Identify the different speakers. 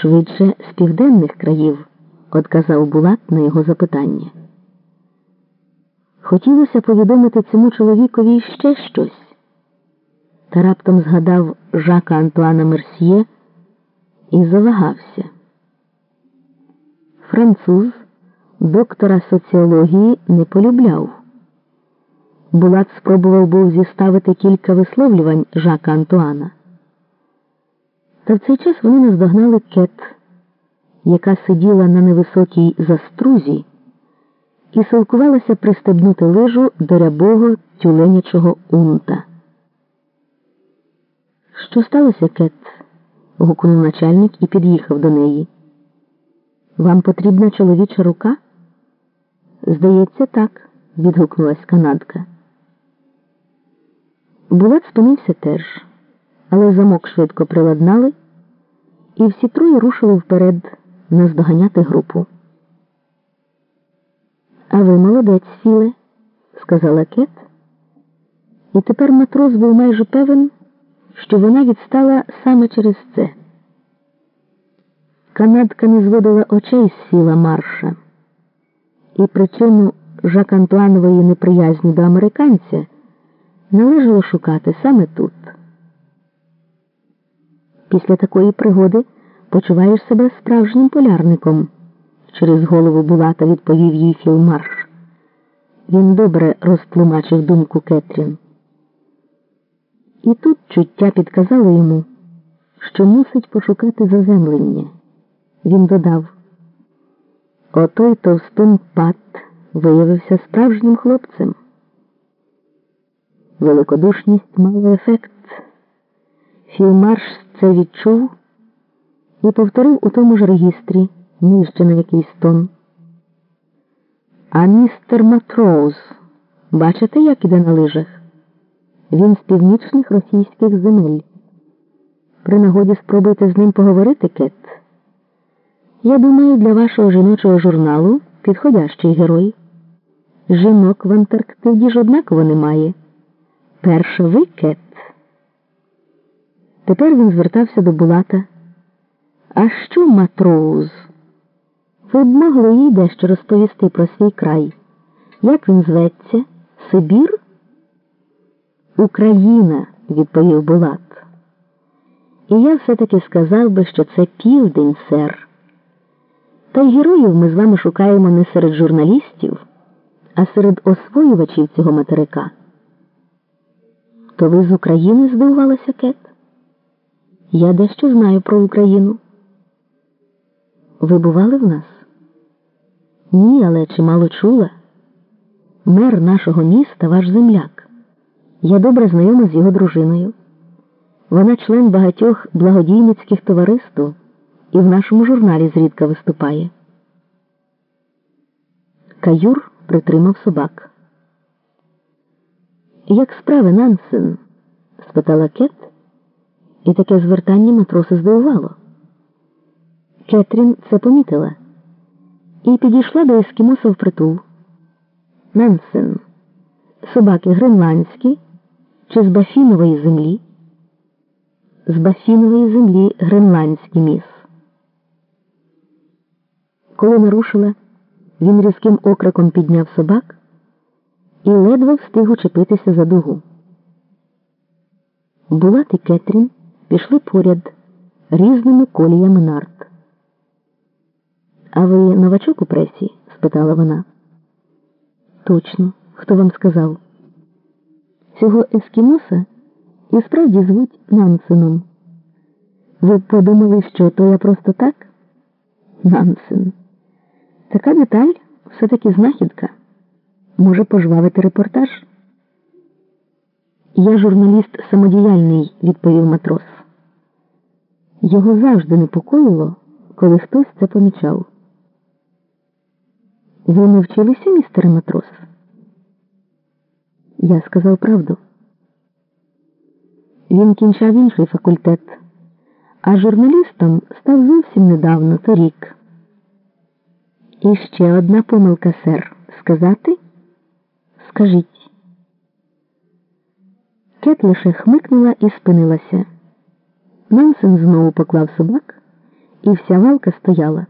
Speaker 1: Швидше з південних країв, одказав Булат на його запитання. Хотілося повідомити цьому чоловікові ще щось. Та раптом згадав Жака Антуана Мерсьє і завагався. Француз доктора соціології не полюбляв. Булат спробував був зіставити кілька висловлювань Жака Антуана. Та в цей час вони наздогнали кет, яка сиділа на невисокій заструзі і силкувалася пристебнути лижу до рябого тюленячого унта. Що сталося, кет? гукнув начальник і під'їхав до неї. Вам потрібна чоловіча рука? Здається, так, відгукнулась канадка. Булат спинився теж, але замок швидко приладнали, і всі троє рушили вперед наздоганяти групу. А ви молодець, Філе, сказала Кет, і тепер матрос був майже певен, що вона відстала саме через це. Канадка не зводила очей з сіла марша, і причину Жак Антуанової неприязні до американця належало шукати саме тут. Після такої пригоди почуваєш себе справжнім полярником, через голову Булата відповів їй Філмарш. Він добре розтлумачив думку Кетрін. І тут чуття підказало йому, що мусить пошукати заземлення. Він додав Отой товстун пат виявився справжнім хлопцем. Великодушність мала ефект. Філмарш це відчув і повторив у тому ж регістрі нижче на якийсь тон. А містер Матроуз, бачите, як іде на лижах? Він з північних російських земель. При нагоді спробуйте з ним поговорити, Кет. Я думаю, для вашого жіночого журналу підходящий герой. Жінок в Антарктиді ж однаково немає. Перша ви, Кет. Тепер він звертався до Булата. А що, матроуз? Ви б могли їй дещо розповісти про свій край. Як він зветься? Сибір? Україна, відповів Булат. І я все-таки сказав би, що це південь, сер. Та й героїв ми з вами шукаємо не серед журналістів, а серед освоювачів цього материка. То ви з України здивувалася Кет? Я дещо знаю про Україну. Ви бували в нас? Ні, але чимало чула. Мер нашого міста ваш земляк. Я добре знайома з його дружиною. Вона член багатьох благодійницьких товариств і в нашому журналі зрідка виступає. Каюр притримав собак. Як справи, Нансен? спитала Кет, і таке звертання матроси здивувало. Кетрін це помітила і підійшла до ескімоса впритул. Нансен, собаки гренландські чи з Бафінової землі? З Бафінової землі гренландський міс. Коли нарушила, він різким окриком підняв собак і ледве встиг учепитися за дугу. Булат і Кетрін пішли поряд різними коліями нарт. А ви новачок у пресі? спитала вона. Точно, хто вам сказав? Цього ескімоса і справді звуть Нансеном. Ви подумали, що то я просто так? Нансен. Така деталь все-таки знахідка. Може пожвавити репортаж? Я журналіст самодіяльний, відповів матрос. Його завжди непокоїло, коли хтось це помічав. Ви не вчилися, містере матрос? Я сказав правду. Він кінчав інший факультет, а журналістом став зовсім недавно торік. І ще одна помилка, сер. Сказати? Скажіть. Кет лише хмикнула і спинилася. Нансен знову поклав собак і вся валка стояла.